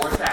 Four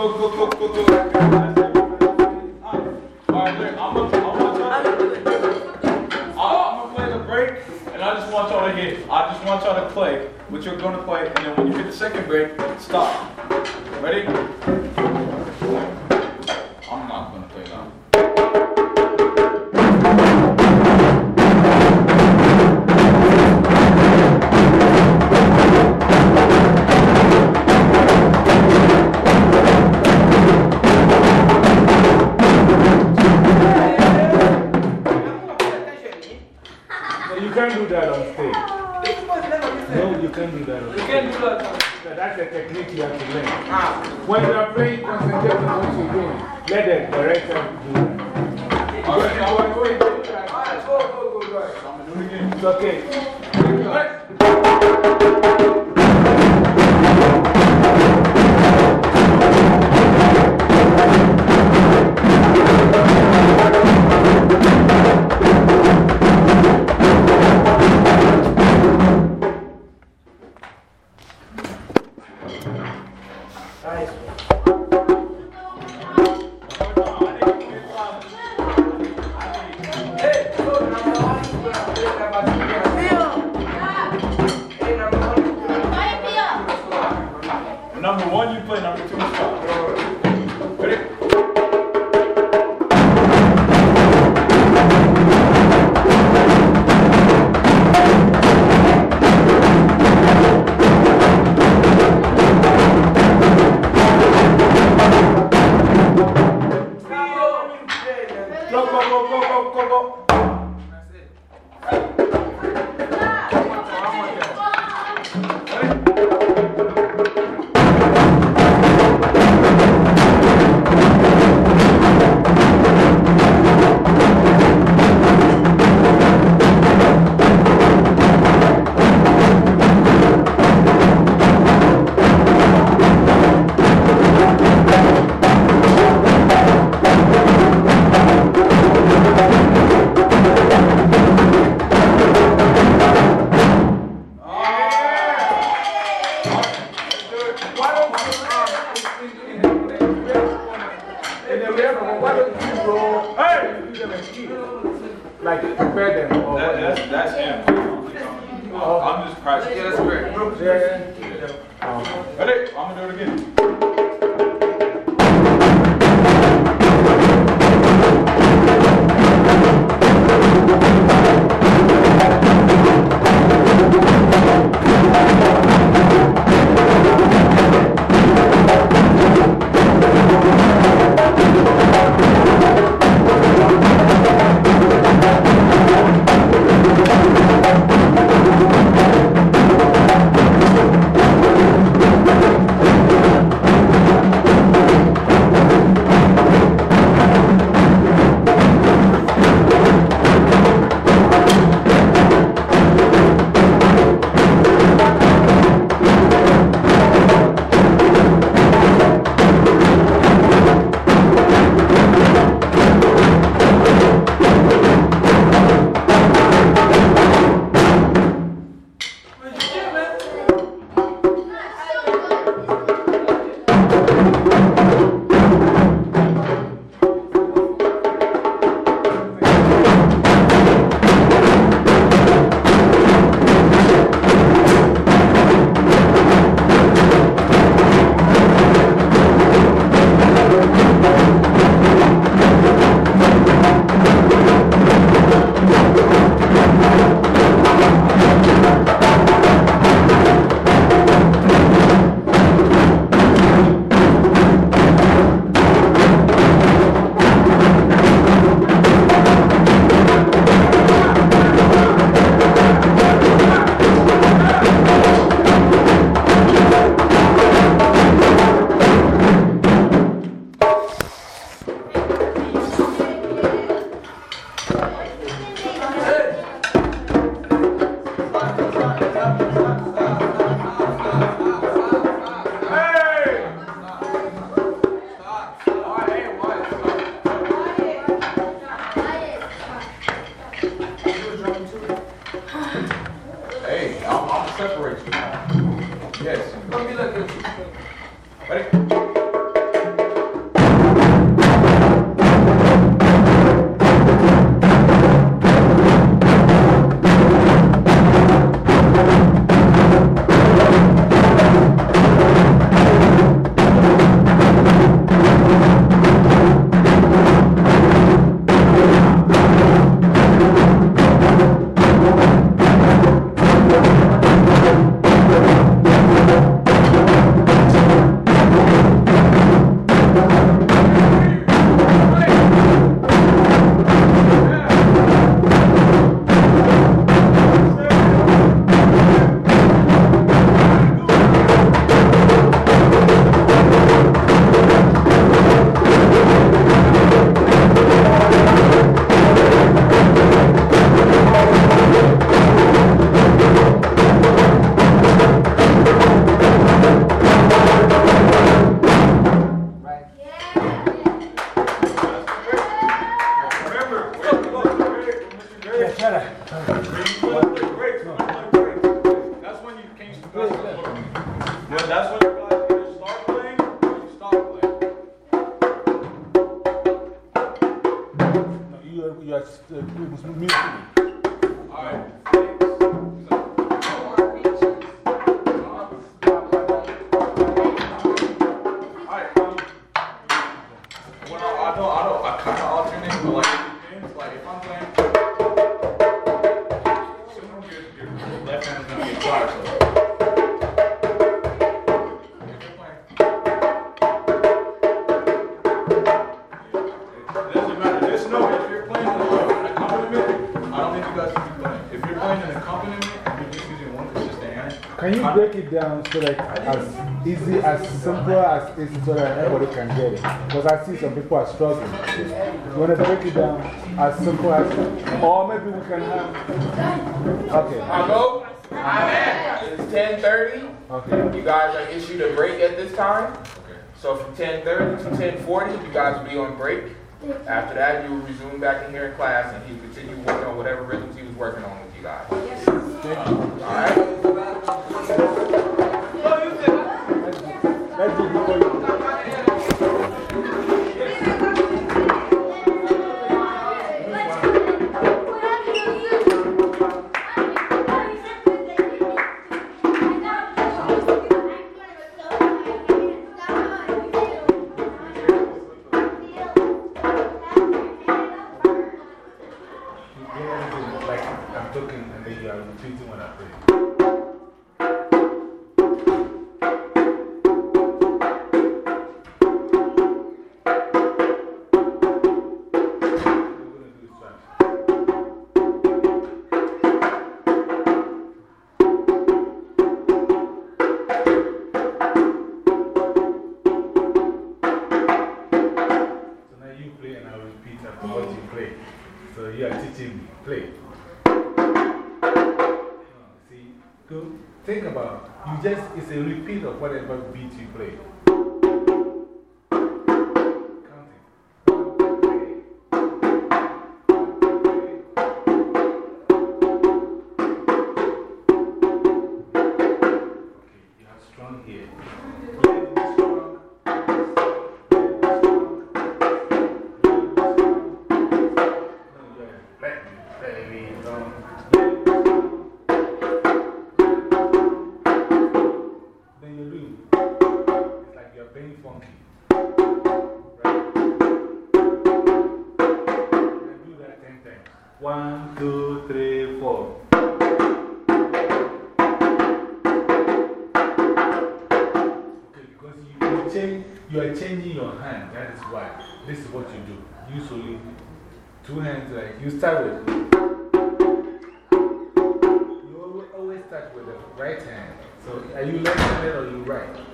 Go, go, go, go, go, I just want y'all to hit. I just want y'all to play what you're going to play, and then when you hit the second break, stop. Ready? That on stage. No, you can't do that on stage. You can do that. No, That's a technique you have to learn. When you are playing, concentrate on what you're doing. Let the director do that. Alright, You are going to try. Alright, go, go, go, go. I'm going to do it again. It's okay. Practicing. Yeah, that's great. Yeah. família. Peraí. You are uh, think can. If you're playing an accompaniment and you're just using one consistent hand, Can you break it down so that as easy, as simple as it's so that everybody can get it? Because I see some people are struggling. You want to break it down as simple as, or maybe we can have. Okay. I'll go. Amen. It's 10:30. Okay. You guys are issued a break at this time. Okay. So from 10:30 to 10:40, you guys will be on break. After that, you resume back in here in class, and he continue working on whatever rhythms he was working on with you guys. Repeat of whatever beat you play. You're being funky. Right? Do that 10 times. One, two, three, four. Okay, because you, change, you are changing your hand. That is why. This is what you do. Usually, two hands, like you start with. You always, always start with the right hand. So, are you left handed or you right?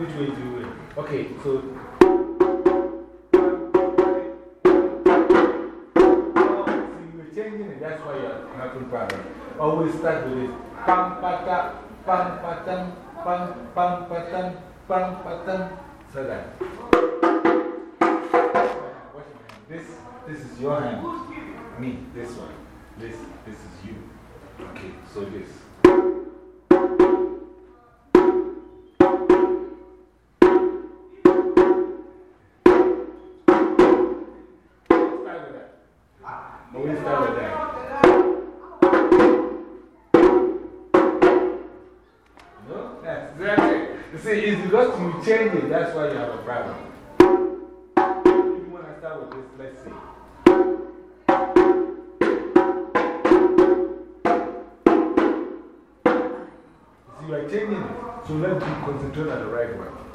Which way do you Okay, so. That's why you're having problem. Always start with this. Pam, pata, pam, patam, pam, pam, patam, pam, patam. So that. This, this is your hand. Me, this one. This, this is you. Okay, so this. But we start with that. No? That's exactly it. You see, it's because you change it, that's why you have a problem. If you want to start with this, let's see. You are changing it, so let's concentrate on the right one.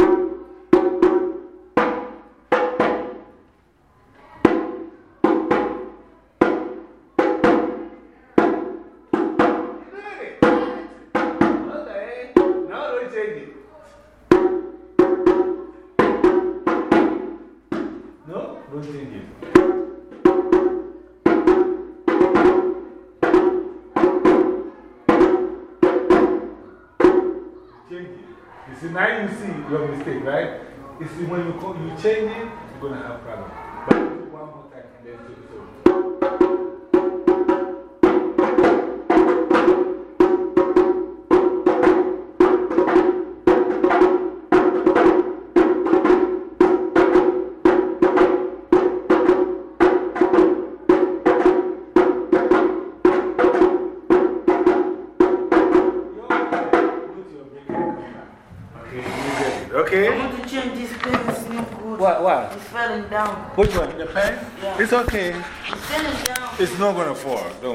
Change it. You see, now you see your mistake, right? You see, when you, you change it, you're going to have problem. Which one? The pen? Yeah. It's okay. It's. Not going to fall. Don't